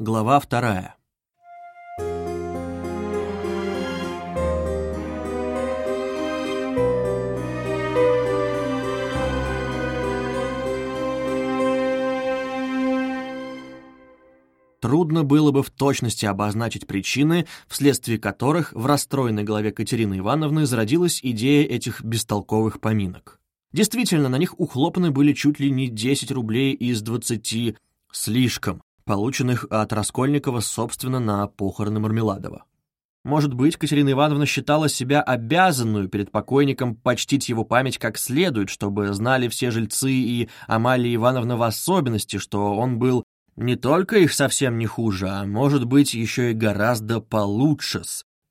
Глава вторая. Трудно было бы в точности обозначить причины, вследствие которых в расстроенной голове Катерины Ивановны зародилась идея этих бестолковых поминок. Действительно, на них ухлопаны были чуть ли не 10 рублей из 20 слишком, полученных от Раскольникова, собственно, на похороны Мармеладова. Может быть, Катерина Ивановна считала себя обязанную перед покойником почтить его память как следует, чтобы знали все жильцы и Амалия Ивановна в особенности, что он был не только их совсем не хуже, а может быть еще и гораздо получше,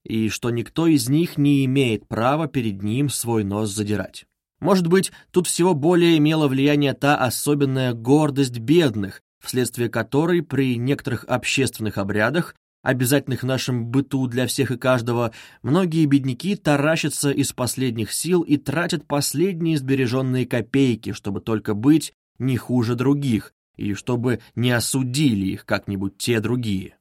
и что никто из них не имеет права перед ним свой нос задирать. Может быть, тут всего более имела влияние та особенная гордость бедных, вследствие которой при некоторых общественных обрядах, обязательных в нашем быту для всех и каждого, многие бедняки таращатся из последних сил и тратят последние сбереженные копейки, чтобы только быть не хуже других, и чтобы не осудили их как-нибудь те другие.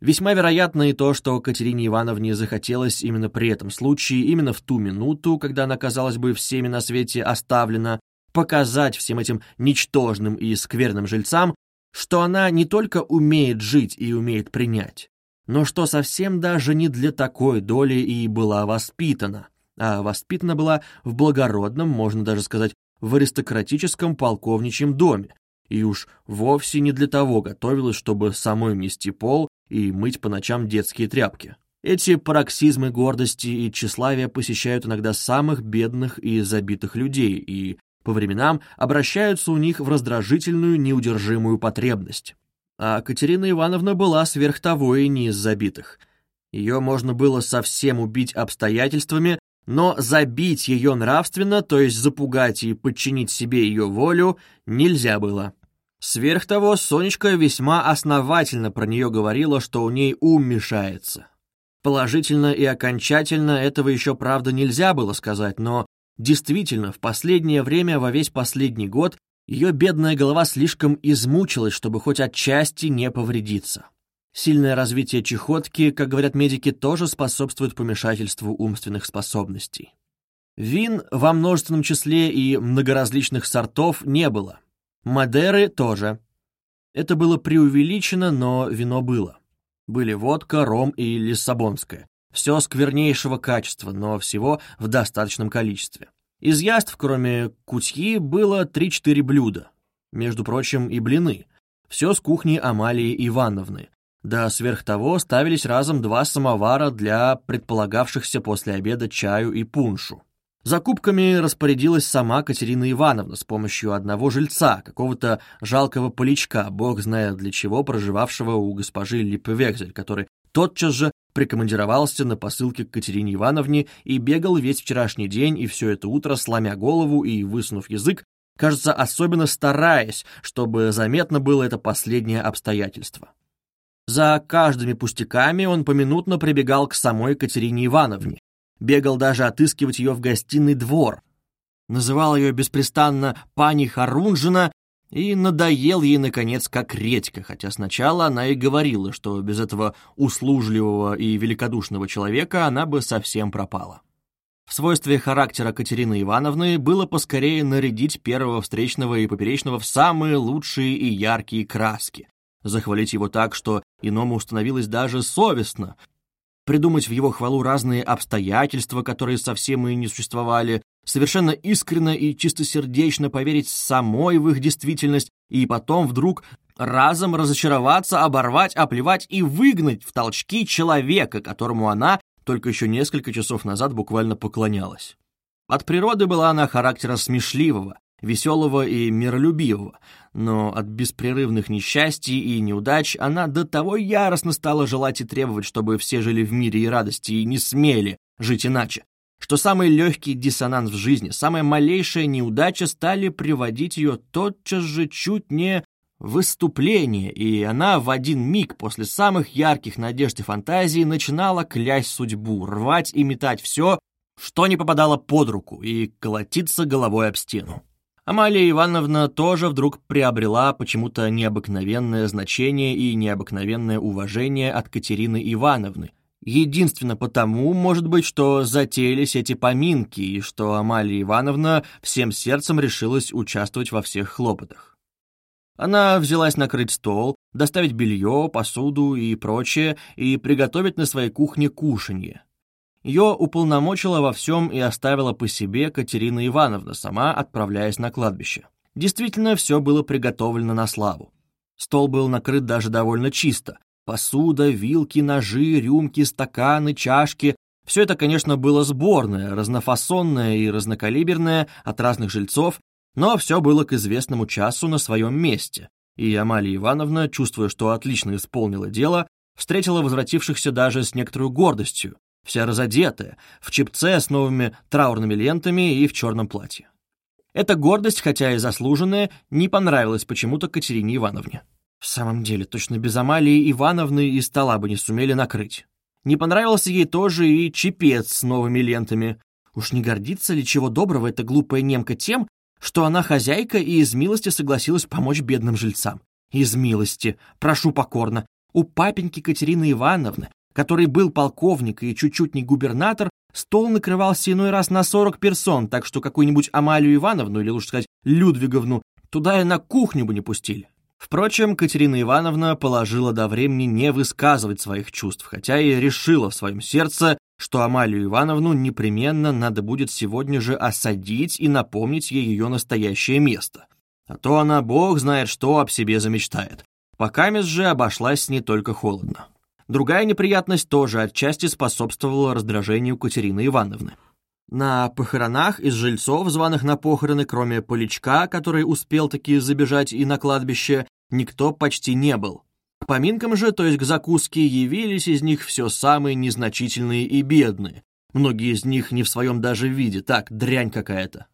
Весьма вероятно и то, что Катерине Ивановне захотелось именно при этом случае, именно в ту минуту, когда она, казалось бы, всеми на свете оставлена, показать всем этим ничтожным и скверным жильцам, что она не только умеет жить и умеет принять, но что совсем даже не для такой доли и была воспитана, а воспитана была в благородном, можно даже сказать, в аристократическом полковничьем доме, и уж вовсе не для того готовилась, чтобы самой нести пол и мыть по ночам детские тряпки. Эти пароксизмы гордости и тщеславия посещают иногда самых бедных и забитых людей и по временам обращаются у них в раздражительную неудержимую потребность. А Катерина Ивановна была сверх того и не из забитых. Ее можно было совсем убить обстоятельствами, но забить ее нравственно, то есть запугать и подчинить себе ее волю, нельзя было. Сверх того, Сонечка весьма основательно про нее говорила, что у ней ум мешается. Положительно и окончательно этого еще, правда, нельзя было сказать, но действительно, в последнее время, во весь последний год, ее бедная голова слишком измучилась, чтобы хоть отчасти не повредиться. Сильное развитие чехотки, как говорят медики, тоже способствует помешательству умственных способностей. Вин во множественном числе и многоразличных сортов не было. Мадеры тоже. Это было преувеличено, но вино было. Были водка, ром и лиссабонское. Все сквернейшего качества, но всего в достаточном количестве. Из яств, кроме кутьи, было 3-4 блюда. Между прочим, и блины. Все с кухни Амалии Ивановны. Да сверх того ставились разом два самовара для предполагавшихся после обеда чаю и пуншу. Закупками распорядилась сама Катерина Ивановна с помощью одного жильца, какого-то жалкого поличка, бог знает для чего, проживавшего у госпожи Липпевекзель, который тотчас же прикомандировался на посылке к Катерине Ивановне и бегал весь вчерашний день и все это утро, сломя голову и высунув язык, кажется, особенно стараясь, чтобы заметно было это последнее обстоятельство. За каждыми пустяками он поминутно прибегал к самой Катерине Ивановне, бегал даже отыскивать ее в гостиный двор, называл ее беспрестанно «пани Харунжина» и надоел ей, наконец, как редька, хотя сначала она и говорила, что без этого услужливого и великодушного человека она бы совсем пропала. В свойстве характера Катерины Ивановны было поскорее нарядить первого встречного и поперечного в самые лучшие и яркие краски, захвалить его так, что иному становилось даже совестно, придумать в его хвалу разные обстоятельства, которые совсем и не существовали, совершенно искренно и чистосердечно поверить самой в их действительность и потом вдруг разом разочароваться, оборвать, оплевать и выгнать в толчки человека, которому она только еще несколько часов назад буквально поклонялась. От природы была она характера смешливого, веселого и миролюбивого, но от беспрерывных несчастий и неудач она до того яростно стала желать и требовать, чтобы все жили в мире и радости и не смели жить иначе, что самый легкий диссонанс в жизни, самая малейшая неудача стали приводить ее тотчас же чуть не в выступление, и она в один миг после самых ярких надежд и фантазий начинала клясть судьбу, рвать и метать все, что не попадало под руку, и колотиться головой об стену. Амалия Ивановна тоже вдруг приобрела почему-то необыкновенное значение и необыкновенное уважение от Катерины Ивановны. Единственно потому, может быть, что затеялись эти поминки, и что Амалия Ивановна всем сердцем решилась участвовать во всех хлопотах. Она взялась накрыть стол, доставить белье, посуду и прочее, и приготовить на своей кухне кушанье. Ее уполномочила во всем и оставила по себе Катерина Ивановна, сама отправляясь на кладбище. Действительно, все было приготовлено на славу. Стол был накрыт даже довольно чисто. Посуда, вилки, ножи, рюмки, стаканы, чашки — все это, конечно, было сборное, разнофасонное и разнокалиберное от разных жильцов, но все было к известному часу на своем месте, и Амалия Ивановна, чувствуя, что отлично исполнила дело, встретила возвратившихся даже с некоторой гордостью, вся разодетая, в чепце с новыми траурными лентами и в черном платье. Эта гордость, хотя и заслуженная, не понравилась почему-то Катерине Ивановне. В самом деле, точно без Амалии Ивановны и стола бы не сумели накрыть. Не понравился ей тоже и чепец с новыми лентами. Уж не гордится ли чего доброго эта глупая немка тем, что она хозяйка и из милости согласилась помочь бедным жильцам? Из милости, прошу покорно, у папеньки Катерины Ивановны который был полковник и чуть-чуть не губернатор, стол накрывался иной раз на 40 персон, так что какую-нибудь Амалию Ивановну, или лучше сказать, Людвиговну, туда и на кухню бы не пустили. Впрочем, Катерина Ивановна положила до времени не высказывать своих чувств, хотя и решила в своем сердце, что Амалию Ивановну непременно надо будет сегодня же осадить и напомнить ей ее настоящее место. А то она, бог знает что, об себе замечтает. Пока же обошлась не только холодно. Другая неприятность тоже отчасти способствовала раздражению Катерины Ивановны. На похоронах из жильцов, званых на похороны, кроме Поличка, который успел таки забежать и на кладбище, никто почти не был. К поминкам же, то есть к закуске, явились из них все самые незначительные и бедные. Многие из них не в своем даже виде, так, дрянь какая-то.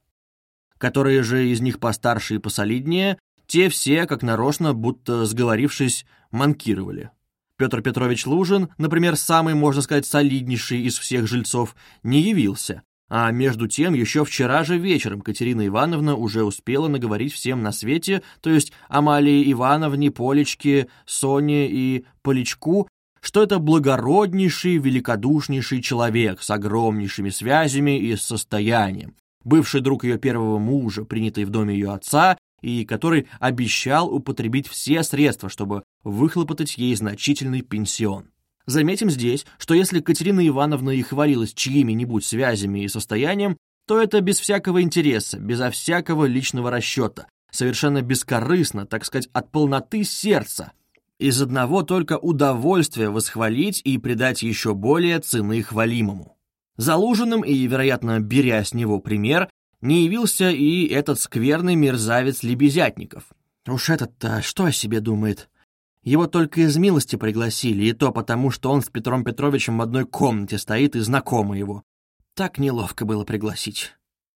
Которые же из них постарше и посолиднее, те все, как нарочно, будто сговорившись, манкировали. Петр Петрович Лужин, например, самый, можно сказать, солиднейший из всех жильцов, не явился. А между тем, еще вчера же вечером Катерина Ивановна уже успела наговорить всем на свете, то есть Амалии Ивановне, Полечке, Соне и Поличку, что это благороднейший, великодушнейший человек с огромнейшими связями и состоянием, бывший друг ее первого мужа, принятый в доме ее отца, и который обещал употребить все средства, чтобы выхлопотать ей значительный пенсион. Заметим здесь, что если Катерина Ивановна и хвалилась чьими-нибудь связями и состоянием, то это без всякого интереса, безо всякого личного расчета, совершенно бескорыстно, так сказать, от полноты сердца, из одного только удовольствия восхвалить и придать еще более цены хвалимому. Залуженным и, вероятно, беря с него пример, не явился и этот скверный мерзавец Лебезятников. Уж этот-то что о себе думает? Его только из милости пригласили, и то потому, что он с Петром Петровичем в одной комнате стоит и знакомый его. Так неловко было пригласить.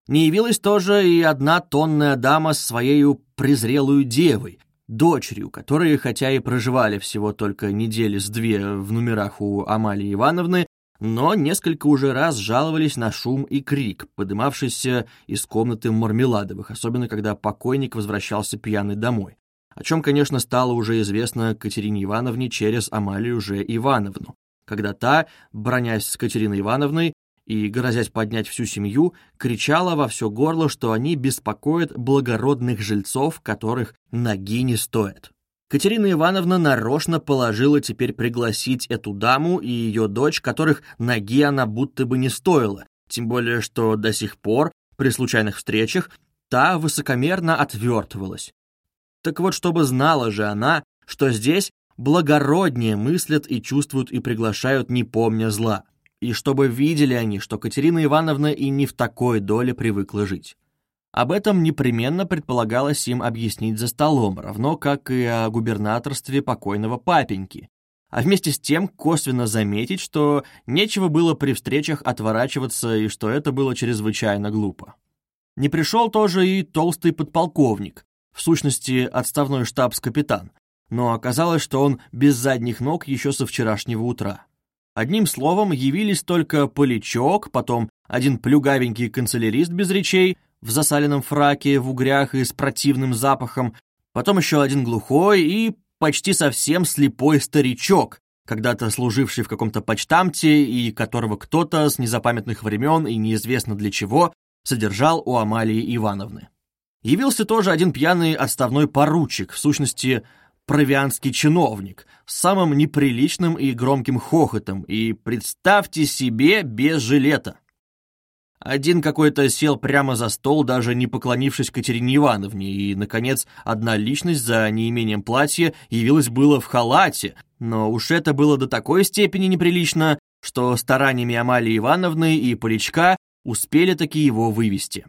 Не явилась тоже и одна тонная дама с своею презрелую девой, дочерью, которые, хотя и проживали всего только недели с две в номерах у Амалии Ивановны, но несколько уже раз жаловались на шум и крик, подымавшийся из комнаты Мармеладовых, особенно когда покойник возвращался пьяный домой. О чем, конечно, стало уже известно Катерине Ивановне через Амалию же Ивановну, когда та, бронясь с Катериной Ивановной и грозясь поднять всю семью, кричала во все горло, что они беспокоят благородных жильцов, которых ноги не стоят. Катерина Ивановна нарочно положила теперь пригласить эту даму и ее дочь, которых ноги она будто бы не стоила, тем более что до сих пор, при случайных встречах, та высокомерно отвертывалась. Так вот, чтобы знала же она, что здесь благороднее мыслят и чувствуют и приглашают, не помня зла, и чтобы видели они, что Катерина Ивановна и не в такой доле привыкла жить. Об этом непременно предполагалось им объяснить за столом, равно как и о губернаторстве покойного папеньки, а вместе с тем косвенно заметить, что нечего было при встречах отворачиваться и что это было чрезвычайно глупо. Не пришел тоже и толстый подполковник, в сущности отставной штабс-капитан, но оказалось, что он без задних ног еще со вчерашнего утра. Одним словом, явились только Поличок, потом один плюгавенький канцелярист без речей, в засаленном фраке, в угрях и с противным запахом, потом еще один глухой и почти совсем слепой старичок, когда-то служивший в каком-то почтамте и которого кто-то с незапамятных времен и неизвестно для чего содержал у Амалии Ивановны. Явился тоже один пьяный отставной поручик, в сущности, провианский чиновник, с самым неприличным и громким хохотом, и, представьте себе, без жилета. Один какой-то сел прямо за стол, даже не поклонившись Катерине Ивановне, и, наконец, одна личность за неимением платья явилась было в халате, но уж это было до такой степени неприлично, что стараниями Амалии Ивановны и Поличка успели таки его вывести.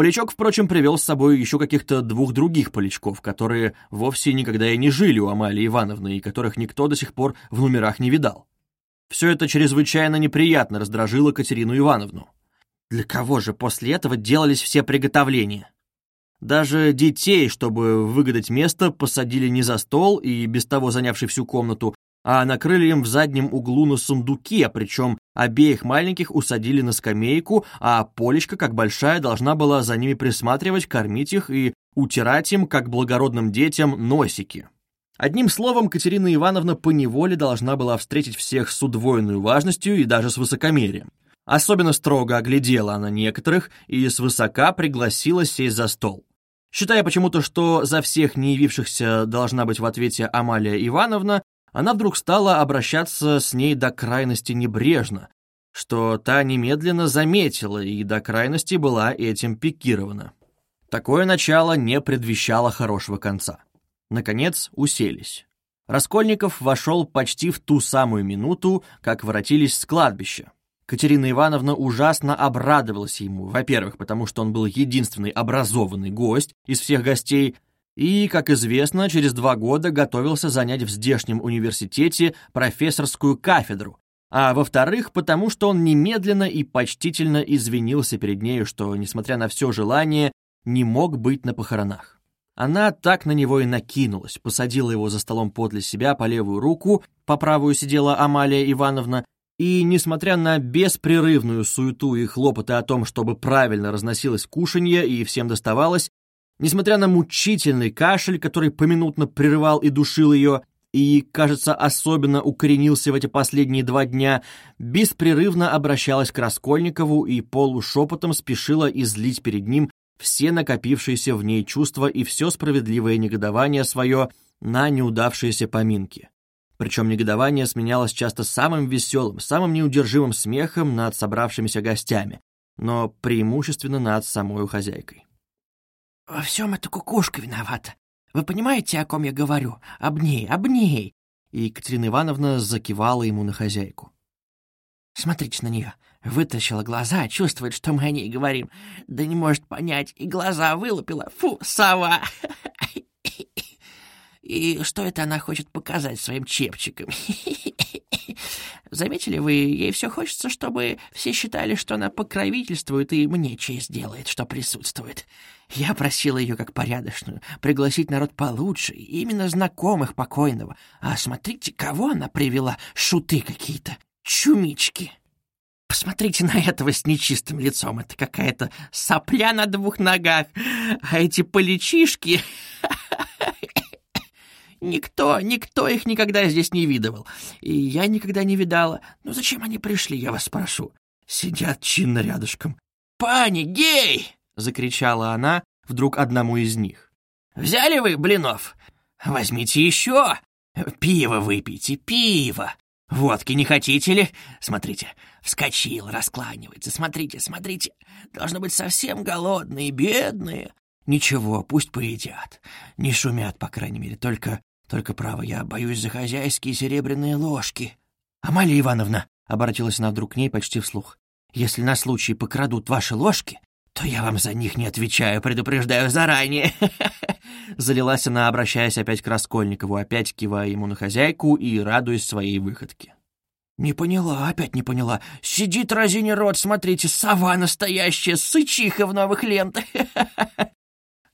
Полячок, впрочем, привел с собой еще каких-то двух других полячков, которые вовсе никогда и не жили у Амалии Ивановны и которых никто до сих пор в номерах не видал. Все это чрезвычайно неприятно раздражило Катерину Ивановну. Для кого же после этого делались все приготовления? Даже детей, чтобы выгадать место, посадили не за стол и без того занявший всю комнату, а накрыли им в заднем углу на сундуке, причем обеих маленьких усадили на скамейку, а Полечка, как большая, должна была за ними присматривать, кормить их и утирать им, как благородным детям, носики. Одним словом, Катерина Ивановна поневоле должна была встретить всех с удвоенной важностью и даже с высокомерием. Особенно строго оглядела она некоторых и свысока пригласила сесть за стол. Считая почему-то, что за всех не явившихся должна быть в ответе Амалия Ивановна, она вдруг стала обращаться с ней до крайности небрежно, что та немедленно заметила и до крайности была этим пикирована. Такое начало не предвещало хорошего конца. Наконец уселись. Раскольников вошел почти в ту самую минуту, как воротились с кладбища. Катерина Ивановна ужасно обрадовалась ему, во-первых, потому что он был единственный образованный гость из всех гостей, и, как известно, через два года готовился занять в здешнем университете профессорскую кафедру, а во-вторых, потому что он немедленно и почтительно извинился перед нею, что, несмотря на все желание, не мог быть на похоронах. Она так на него и накинулась, посадила его за столом подле себя по левую руку, по правую сидела Амалия Ивановна, и, несмотря на беспрерывную суету и хлопоты о том, чтобы правильно разносилось кушанье и всем доставалось, несмотря на мучительный кашель, который поминутно прерывал и душил ее, и, кажется, особенно укоренился в эти последние два дня, беспрерывно обращалась к Раскольникову и полушепотом спешила излить перед ним все накопившиеся в ней чувства и все справедливое негодование свое на неудавшиеся поминки. Причем негодование сменялось часто самым веселым, самым неудержимым смехом над собравшимися гостями, но преимущественно над самой хозяйкой. «Во всем эта кукушка виновата. Вы понимаете, о ком я говорю? Об ней, об ней!» И Екатерина Ивановна закивала ему на хозяйку. «Смотрите на нее. Вытащила глаза, чувствует, что мы о ней говорим. Да не может понять, и глаза вылупила. Фу, сова! И что это она хочет показать своим чепчиком? Заметили вы, ей все хочется, чтобы все считали, что она покровительствует и мне честь делает, что присутствует. Я просила ее, как порядочную, пригласить народ получше, именно знакомых покойного. А смотрите, кого она привела, шуты какие-то, чумички. Посмотрите на этого с нечистым лицом, это какая-то сопля на двух ногах, а эти поличишки... Никто, никто их никогда здесь не видывал. И я никогда не видала. Ну зачем они пришли, я вас спрошу? Сидят чинно рядышком. «Пани, гей!» — закричала она вдруг одному из них. «Взяли вы блинов? Возьмите еще! Пиво выпейте, пиво! Водки не хотите ли? Смотрите, вскочил, раскланивается. Смотрите, смотрите, должно быть совсем голодные, бедные. Ничего, пусть поедят. Не шумят, по крайней мере, только только, право, я боюсь за хозяйские серебряные ложки. Амалия Ивановна, — обратилась она вдруг к ней почти вслух, — если на случай покрадут ваши ложки, то я вам за них не отвечаю, предупреждаю заранее. Залилась она, обращаясь опять к Раскольникову, опять кивая ему на хозяйку и радуясь своей выходке. «Не поняла, опять не поняла. Сидит разине рот, смотрите, сова настоящая, сычиха в новых лентах.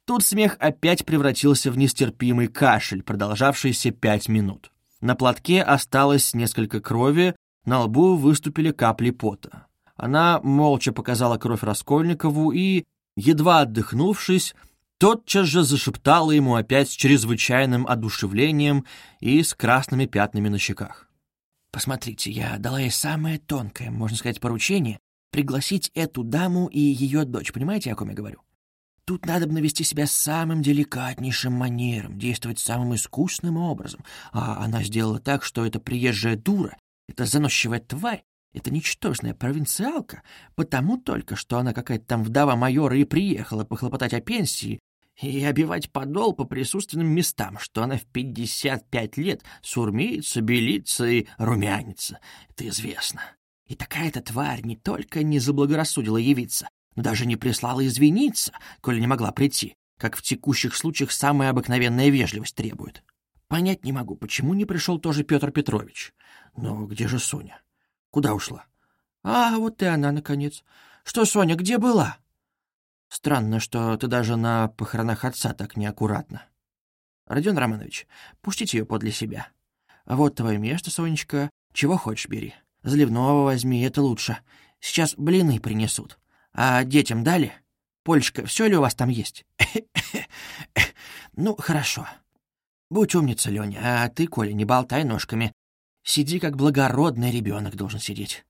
Тут смех опять превратился в нестерпимый кашель, продолжавшийся пять минут. На платке осталось несколько крови, на лбу выступили капли пота. Она молча показала кровь Раскольникову и, Едва отдохнувшись, тотчас же зашептала ему опять с чрезвычайным одушевлением и с красными пятнами на щеках. «Посмотрите, я дала ей самое тонкое, можно сказать, поручение пригласить эту даму и ее дочь. Понимаете, о ком я говорю? Тут надо бы навести себя самым деликатнейшим манером, действовать самым искусным образом. А она сделала так, что эта приезжая дура, эта заносчивая тварь, эта ничтожная провинциалка, потому только, что она какая-то там вдова майора и приехала похлопотать о пенсии, и обивать подол по присутственным местам, что она в пятьдесят пять лет сурмится, белится и румянится. Это известно. И такая-то тварь не только не заблагорассудила явиться, даже не прислала извиниться, коли не могла прийти, как в текущих случаях самая обыкновенная вежливость требует. Понять не могу, почему не пришел тоже Петр Петрович. Но где же Соня? Куда ушла? А, вот и она, наконец. Что, Соня, где была? Странно, что ты даже на похоронах отца так неаккуратно. Родион Романович, пустите ее подле себя. Вот твое место, Сонечка. Чего хочешь, бери. Заливного возьми, это лучше. Сейчас блины принесут. А детям дали? Польшка, все ли у вас там есть? ну, хорошо. Будь умница, Леня, а ты, Коля, не болтай ножками. Сиди, как благородный ребенок должен сидеть.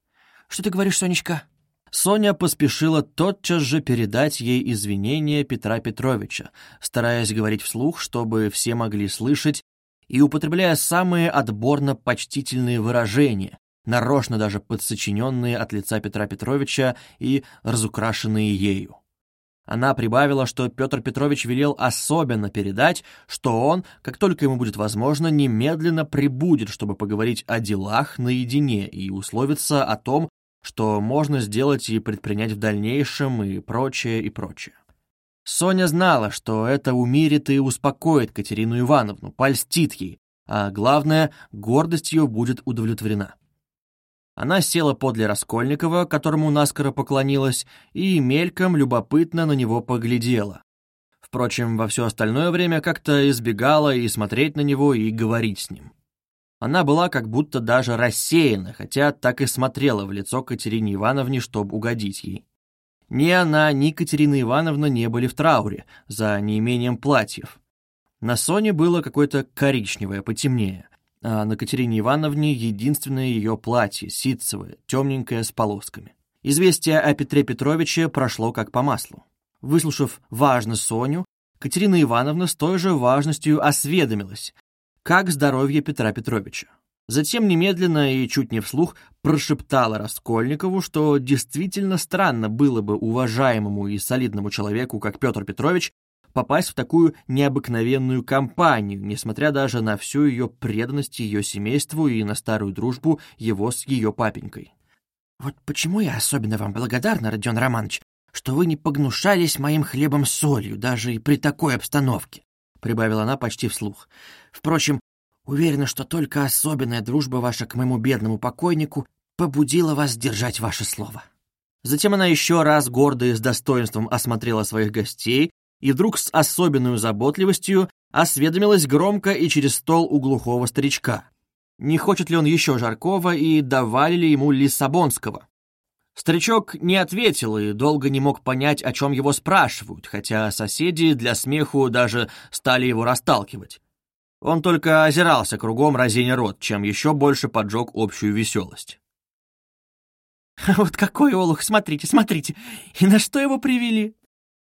Что ты говоришь, Сонечка? Соня поспешила тотчас же передать ей извинения Петра Петровича, стараясь говорить вслух, чтобы все могли слышать, и употребляя самые отборно-почтительные выражения, нарочно даже подсочиненные от лица Петра Петровича и разукрашенные ею. Она прибавила, что Петр Петрович велел особенно передать, что он, как только ему будет возможно, немедленно прибудет, чтобы поговорить о делах наедине и условиться о том, что можно сделать и предпринять в дальнейшем и прочее, и прочее. Соня знала, что это умирит и успокоит Катерину Ивановну, польстит ей, а главное, гордость ее будет удовлетворена. Она села подле Раскольникова, которому наскоро поклонилась, и мельком любопытно на него поглядела. Впрочем, во все остальное время как-то избегала и смотреть на него, и говорить с ним. Она была как будто даже рассеяна, хотя так и смотрела в лицо Катерине Ивановне, чтобы угодить ей. Ни она, ни Катерина Ивановна не были в трауре за неимением платьев. На Соне было какое-то коричневое, потемнее, на Катерине Ивановне единственное ее платье, ситцевое, темненькое, с полосками. Известие о Петре Петровиче прошло как по маслу. Выслушав важно Соню, Катерина Ивановна с той же важностью осведомилась, как здоровье Петра Петровича. Затем немедленно и чуть не вслух прошептала Раскольникову, что действительно странно было бы уважаемому и солидному человеку, как Петр Петрович, попасть в такую необыкновенную компанию, несмотря даже на всю ее преданность ее семейству и на старую дружбу его с ее папенькой. «Вот почему я особенно вам благодарна, Родион Романович, что вы не погнушались моим хлебом с солью, даже и при такой обстановке», — прибавила она почти вслух. «Впрочем, уверена, что только особенная дружба ваша к моему бедному покойнику побудила вас держать ваше слово». Затем она еще раз гордо и с достоинством осмотрела своих гостей, и вдруг с особенной заботливостью осведомилась громко и через стол у глухого старичка. Не хочет ли он еще Жаркова и давали ли ему Лиссабонского? Старичок не ответил и долго не мог понять, о чем его спрашивают, хотя соседи для смеху даже стали его расталкивать. Он только озирался кругом разиня рот, чем еще больше поджег общую веселость. «Вот какой олух! Смотрите, смотрите! И на что его привели?»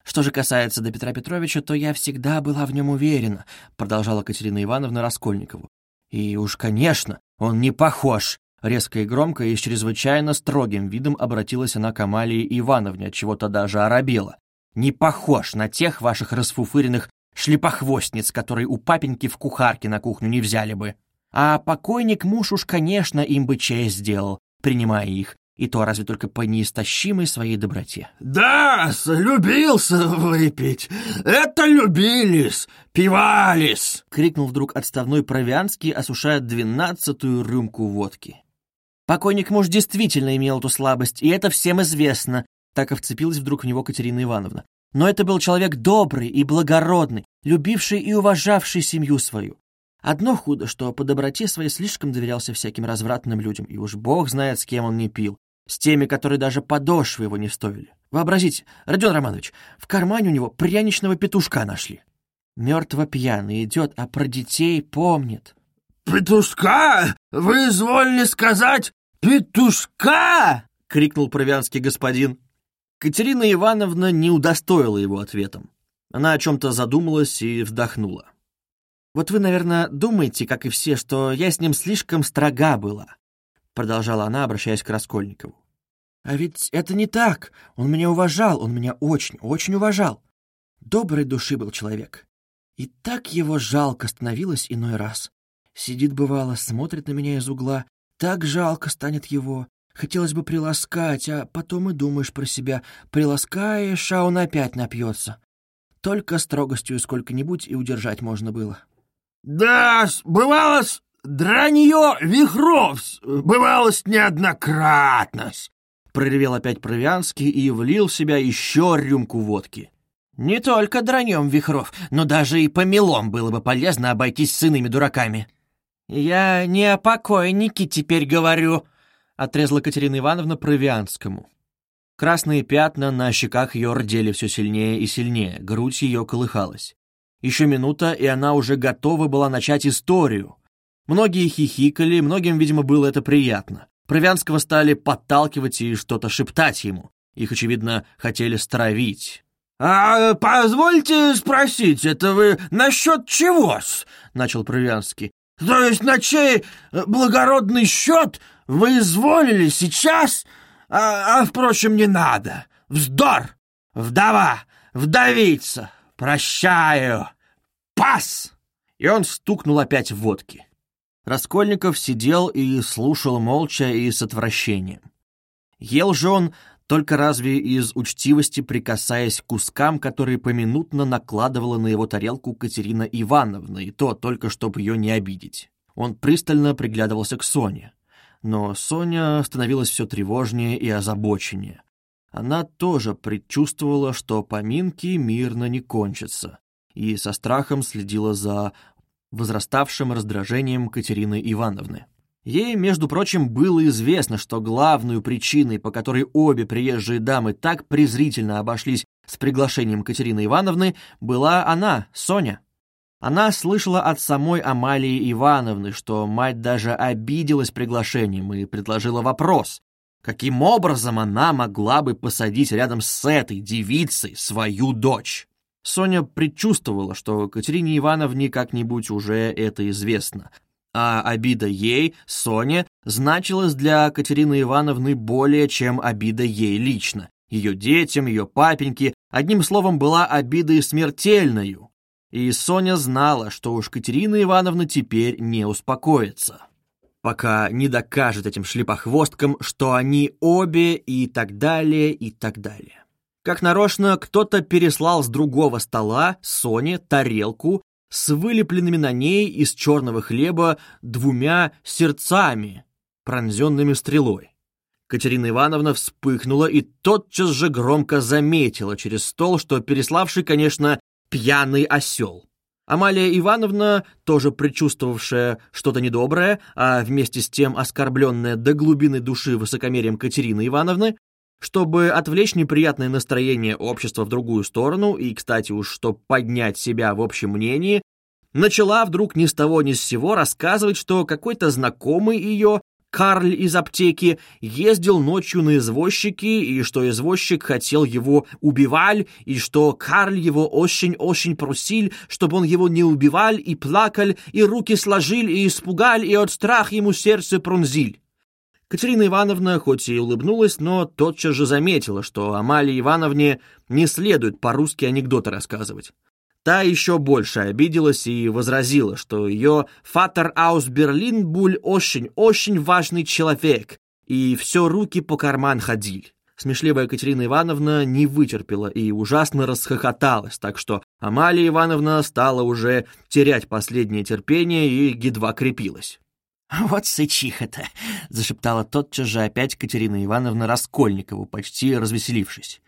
Что же касается до Петра Петровича, то я всегда была в нем уверена, продолжала Катерина Ивановна Раскольникову. И уж, конечно, он не похож. Резко и громко и с чрезвычайно строгим видом обратилась она к Амалии Ивановне, от чего-то даже оробела. Не похож на тех ваших расфуфыренных шлепохвостниц, которые у папеньки в кухарке на кухню не взяли бы. А покойник муж уж, конечно, им бы честь сделал, принимая их, и то разве только по неистощимой своей доброте. «Да, любился выпить! Это любились! Пивались!» — крикнул вдруг отставной Провианский, осушая двенадцатую рюмку водки. «Покойник муж действительно имел эту слабость, и это всем известно», так и вцепилась вдруг в него Катерина Ивановна. «Но это был человек добрый и благородный, любивший и уважавший семью свою. Одно худо, что по доброте своей слишком доверялся всяким развратным людям, и уж бог знает, с кем он не пил. С теми, которые даже подошвы его не стоили. Вообразите, Родион Романович, в кармане у него пряничного петушка нашли. Мертво пьяный идет, а про детей помнит. «Петушка? Вы изволили сказать петушка?» — крикнул провианский господин. Катерина Ивановна не удостоила его ответом. Она о чем-то задумалась и вдохнула. «Вот вы, наверное, думаете, как и все, что я с ним слишком строга была», — продолжала она, обращаясь к Раскольникову. «А ведь это не так. Он меня уважал, он меня очень, очень уважал. Доброй души был человек. И так его жалко становилось иной раз. Сидит, бывало, смотрит на меня из угла. Так жалко станет его. Хотелось бы приласкать, а потом и думаешь про себя. Приласкаешь, а он опять напьется. Только строгостью сколько-нибудь и удержать можно было. Да, бывало дранье вихров, бывало неоднократно. Проревел опять Провианский и влил в себя еще рюмку водки. Не только дранем вихров, но даже и помелом было бы полезно обойтись с иными дураками. Я не о покойнике теперь говорю, отрезала Катерина Ивановна Провианскому. Красные пятна на щеках ее рдели все сильнее и сильнее, грудь ее колыхалась. Еще минута, и она уже готова была начать историю. Многие хихикали, многим, видимо, было это приятно. Провянского стали подталкивать и что-то шептать ему. Их, очевидно, хотели стравить. «А позвольте спросить, это вы насчет чего-с?» — начал Провянский. «То есть на чей благородный счет вы изволили сейчас? А, а впрочем, не надо. Вздор! Вдова! Вдовица! Прощаю! Пас!» И он стукнул опять в водки. Раскольников сидел и слушал молча и с отвращением. Ел же он только разве из учтивости прикасаясь к кускам, которые поминутно накладывала на его тарелку Катерина Ивановна, и то только чтобы ее не обидеть. Он пристально приглядывался к Соне. Но Соня становилась все тревожнее и озабоченнее. Она тоже предчувствовала, что поминки мирно не кончатся, и со страхом следила за возраставшим раздражением Катерины Ивановны. Ей, между прочим, было известно, что главной причиной, по которой обе приезжие дамы так презрительно обошлись с приглашением Катерины Ивановны, была она, Соня. Она слышала от самой Амалии Ивановны, что мать даже обиделась приглашением и предложила вопрос, каким образом она могла бы посадить рядом с этой девицей свою дочь. Соня предчувствовала, что Катерине Ивановне как-нибудь уже это известно, а обида ей, Соне, значилась для Катерины Ивановны более, чем обида ей лично. Ее детям, ее папеньке, одним словом, была обидой смертельною. И Соня знала, что уж Катерина Ивановна теперь не успокоится, пока не докажет этим шлепохвосткам, что они обе и так далее, и так далее. Как нарочно, кто-то переслал с другого стола Соне тарелку с вылепленными на ней из черного хлеба двумя сердцами, пронзенными стрелой. Катерина Ивановна вспыхнула и тотчас же громко заметила через стол, что переславший, конечно, пьяный осел. Амалия Ивановна, тоже предчувствовавшая что-то недоброе, а вместе с тем оскорбленная до глубины души высокомерием Катерины Ивановны, чтобы отвлечь неприятное настроение общества в другую сторону и, кстати уж, чтобы поднять себя в общем мнении, начала вдруг ни с того ни с сего рассказывать, что какой-то знакомый ее, Карль из аптеки, ездил ночью на извозчике, и что извозчик хотел его убивать, и что Карль его очень-очень просил, чтобы он его не убивал, и плакал, и руки сложил, и испугал, и от страха ему сердце пронзил. Катерина Ивановна хоть и улыбнулась, но тотчас же заметила, что Амалии Ивановне не следует по-русски анекдоты рассказывать. Та еще больше обиделась и возразила, что ее «Фатер аус Берлин буль очень-очень важный человек», и все руки по карман ходили. Смешливая Катерина Ивановна не вытерпела и ужасно расхохоталась, так что Амалия Ивановна стала уже терять последнее терпение и едва крепилась. «Вот сычиха-то!» — зашептала тотчас же опять Катерина Ивановна Раскольникову, почти развеселившись.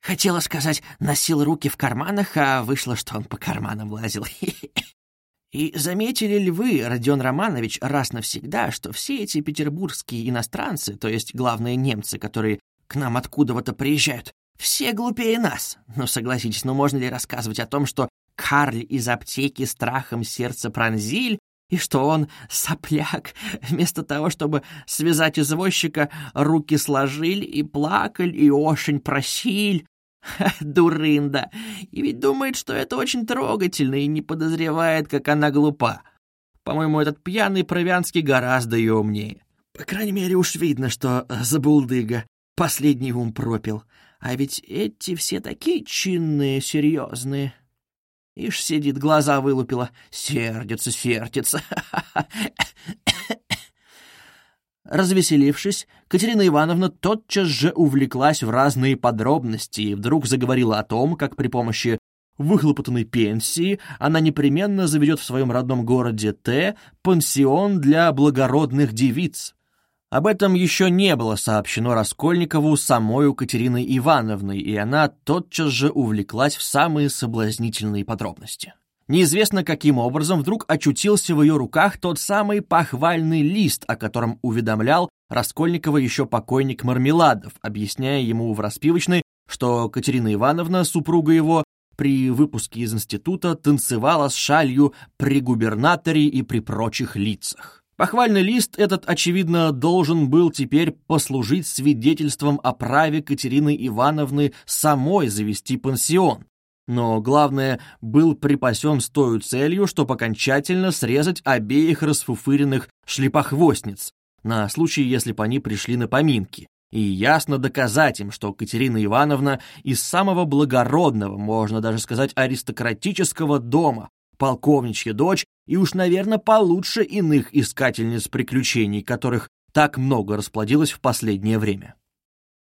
Хотела сказать, носил руки в карманах, а вышло, что он по карманам лазил. И заметили ли вы, Родион Романович, раз навсегда, что все эти петербургские иностранцы, то есть главные немцы, которые к нам откуда-то приезжают, все глупее нас? Ну, согласитесь, ну можно ли рассказывать о том, что Карль из аптеки страхом сердце пронзиль, и что он, сопляк, вместо того, чтобы связать извозчика, руки сложили и плакали, и очень просили. Дурында. И ведь думает, что это очень трогательно, и не подозревает, как она глупа. По-моему, этот пьяный Провянский гораздо ее умнее. По крайней мере, уж видно, что забулдыга последний ум пропил. А ведь эти все такие чинные, серьезные. Ишь сидит, глаза вылупила. Сердится, сердится. Развеселившись, Катерина Ивановна тотчас же увлеклась в разные подробности и вдруг заговорила о том, как при помощи выхлопотанной пенсии она непременно заведет в своем родном городе Т пансион для благородных девиц. Об этом еще не было сообщено Раскольникову самой Катериной Ивановной, и она тотчас же увлеклась в самые соблазнительные подробности. Неизвестно каким образом вдруг очутился в ее руках тот самый похвальный лист, о котором уведомлял Раскольникова еще покойник Мармеладов, объясняя ему в распивочной, что Катерина Ивановна, супруга его, при выпуске из института танцевала с шалью при губернаторе и при прочих лицах. Похвальный лист этот, очевидно, должен был теперь послужить свидетельством о праве Катерины Ивановны самой завести пансион, но главное, был припасен с той целью, чтобы окончательно срезать обеих расфуфыренных шлепохвостниц, на случай, если бы они пришли на поминки, и ясно доказать им, что Катерина Ивановна из самого благородного, можно даже сказать аристократического дома, полковничья дочь, и уж, наверное, получше иных искательниц приключений, которых так много расплодилось в последнее время.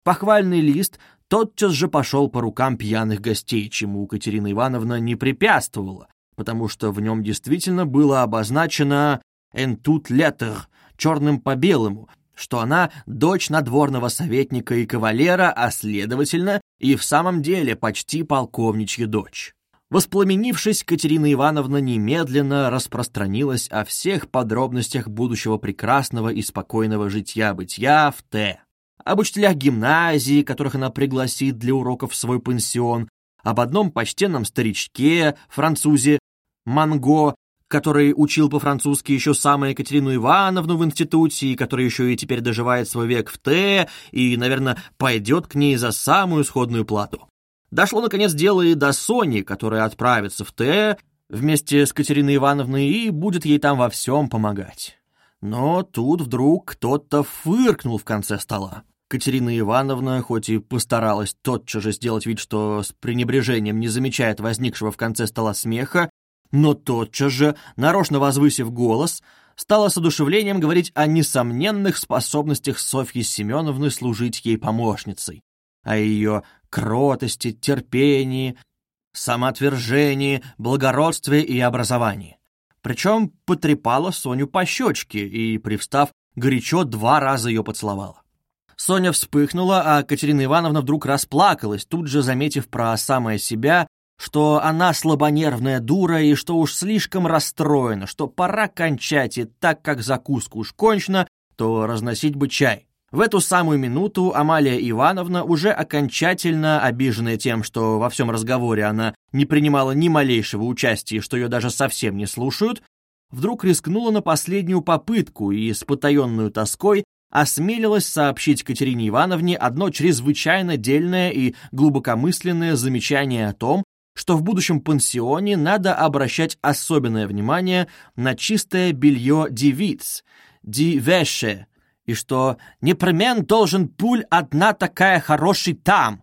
Похвальный лист тотчас же пошел по рукам пьяных гостей, чему Катерина Ивановна не препятствовала, потому что в нем действительно было обозначено «en tout lettre» черным по белому, что она дочь надворного советника и кавалера, а следовательно и в самом деле почти полковничья дочь. Воспламенившись, Катерина Ивановна немедленно распространилась о всех подробностях будущего прекрасного и спокойного житья-бытия в Т об учителях гимназии, которых она пригласит для уроков в свой пансион, об одном почтенном старичке, французе Манго, который учил по-французски еще самую Екатерину Ивановну в институте, и который еще и теперь доживает свой век в Т, и, наверное, пойдет к ней за самую сходную плату. Дошло, наконец, дело и до Сони, которая отправится в Т вместе с Катериной Ивановной и будет ей там во всем помогать. Но тут вдруг кто-то фыркнул в конце стола. Катерина Ивановна, хоть и постаралась тотчас же сделать вид, что с пренебрежением не замечает возникшего в конце стола смеха, но тотчас же, нарочно возвысив голос, стала с одушевлением говорить о несомненных способностях Софьи Семеновны служить ей помощницей, о ее кротости, терпении, самоотвержении, благородстве и образовании. Причем потрепала Соню по щечке и, привстав, горячо два раза ее поцеловала. Соня вспыхнула, а Катерина Ивановна вдруг расплакалась, тут же заметив про самое себя, что она слабонервная дура и что уж слишком расстроена, что пора кончать, и так как закуска уж кончена, то разносить бы чай. В эту самую минуту Амалия Ивановна, уже окончательно обиженная тем, что во всем разговоре она не принимала ни малейшего участия, что ее даже совсем не слушают, вдруг рискнула на последнюю попытку и с потаенную тоской осмелилась сообщить Катерине Ивановне одно чрезвычайно дельное и глубокомысленное замечание о том, что в будущем пансионе надо обращать особенное внимание на чистое белье девиц, дивеше, и что непременно должен пуль одна такая хороший там,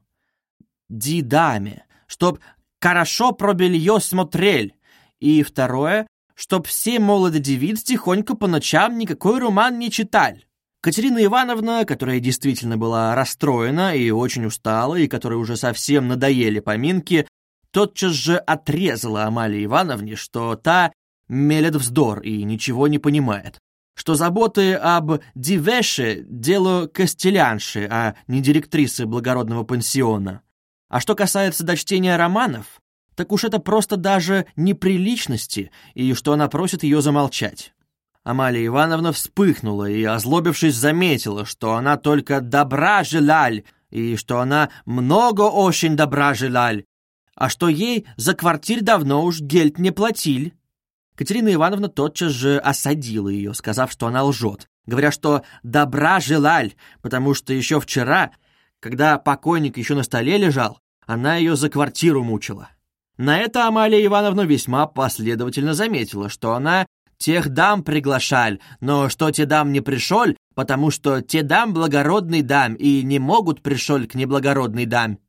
ди даме, чтоб хорошо про белье смотрель, и второе, чтоб все молодые девицы тихонько по ночам никакой роман не читали. Катерина Ивановна, которая действительно была расстроена и очень устала, и которой уже совсем надоели поминки, тотчас же отрезала Амалии Ивановне, что та мелет вздор и ничего не понимает, что заботы об дивеше — дело костелянши, а не директрисы благородного пансиона. А что касается дочтения романов, так уж это просто даже неприличности, и что она просит ее замолчать. Амалия Ивановна вспыхнула и, озлобившись, заметила, что она только добра желаль, и что она много очень добра желаль, а что ей за квартир давно уж гельт не платили. Катерина Ивановна тотчас же осадила ее, сказав, что она лжет, говоря, что добра желаль, потому что еще вчера, когда покойник еще на столе лежал, она ее за квартиру мучила. На это Амалия Ивановна весьма последовательно заметила, что она тех дам приглашаль, но что те дам не пришел, потому что те дам благородный дам и не могут пришел к неблагородной дам.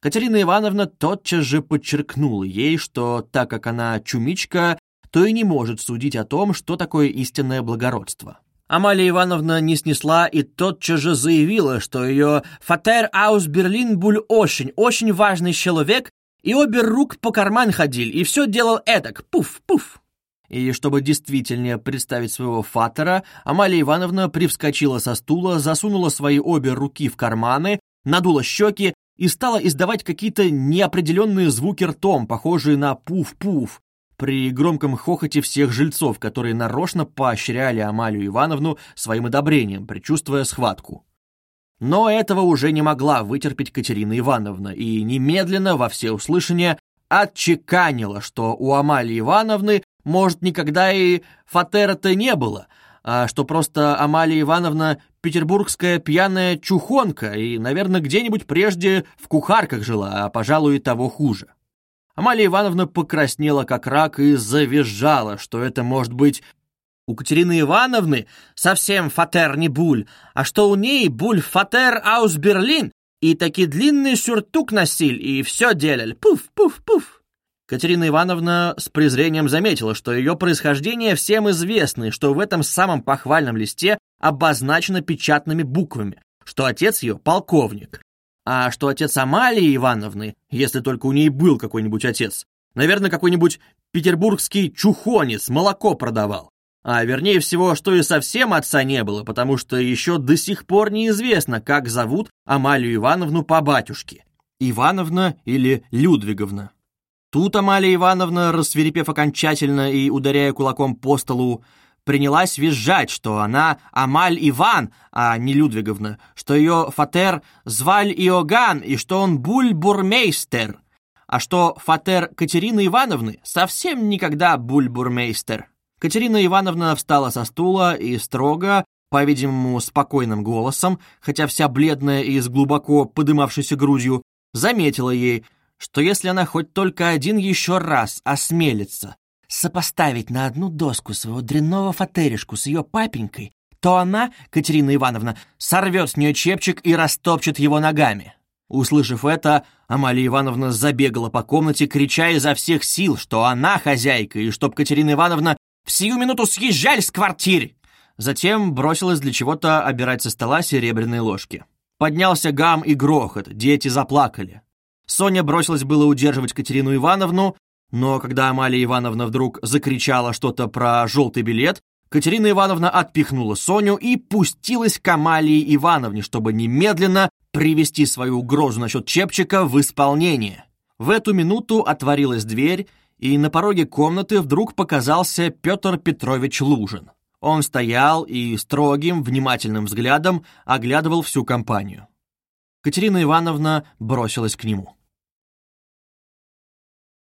Катерина Ивановна тотчас же подчеркнула ей, что так как она чумичка, то и не может судить о том, что такое истинное благородство. Амалия Ивановна не снесла и тотчас же заявила, что ее «фатер аус Берлин буль очень, очень важный человек, и обе рук по карман ходил, и все делал эдак, пуф-пуф». И чтобы действительнее представить своего фатера, Амалия Ивановна привскочила со стула, засунула свои обе руки в карманы, надула щеки и стала издавать какие-то неопределенные звуки ртом, похожие на пуф-пуф, при громком хохоте всех жильцов, которые нарочно поощряли Амалию Ивановну своим одобрением, предчувствуя схватку. Но этого уже не могла вытерпеть Катерина Ивановна и немедленно во всеуслышание отчеканила, что у Амалии Ивановны, может, никогда и фатера-то не было, а что просто Амалия Ивановна петербургская пьяная чухонка и, наверное, где-нибудь прежде в кухарках жила, а, пожалуй, того хуже. Амалия Ивановна покраснела как рак и завизжала, что это может быть у Катерины Ивановны совсем фатер не буль, а что у ней буль фатер аус Берлин, и таки длинный сюртук носил, и все делали. Пуф, пуф, пуф. Катерина Ивановна с презрением заметила, что ее происхождение всем известно, и что в этом самом похвальном листе обозначено печатными буквами, что отец ее — полковник. А что отец Амалии Ивановны, если только у ней был какой-нибудь отец, наверное, какой-нибудь петербургский чухонец молоко продавал. А вернее всего, что и совсем отца не было, потому что еще до сих пор неизвестно, как зовут Амалию Ивановну по батюшке. Ивановна или Людвиговна. Тут Амалия Ивановна, рассверепев окончательно и ударяя кулаком по столу, принялась визжать, что она Амаль Иван, а не Людвиговна, что ее фатер зваль Иоганн и что он бульбурмейстер, а что фатер Катерины Ивановны совсем никогда бульбурмейстер. Катерина Ивановна встала со стула и строго, по-видимому, спокойным голосом, хотя вся бледная и с глубоко подымавшейся грудью, заметила ей, что если она хоть только один еще раз осмелится сопоставить на одну доску своего дрянного фатеришку с ее папенькой, то она, Катерина Ивановна, сорвет с нее чепчик и растопчет его ногами. Услышав это, Амалия Ивановна забегала по комнате, крича изо всех сил, что она хозяйка, и чтоб Катерина Ивановна в сию минуту съезжали с квартиры. Затем бросилась для чего-то обирать со стола серебряные ложки. Поднялся гам и грохот, дети заплакали. Соня бросилась было удерживать Катерину Ивановну, но когда Амалия Ивановна вдруг закричала что-то про желтый билет, Катерина Ивановна отпихнула Соню и пустилась к Амалии Ивановне, чтобы немедленно привести свою угрозу насчет Чепчика в исполнение. В эту минуту отворилась дверь, и на пороге комнаты вдруг показался Петр Петрович Лужин. Он стоял и строгим, внимательным взглядом оглядывал всю компанию. Катерина Ивановна бросилась к нему.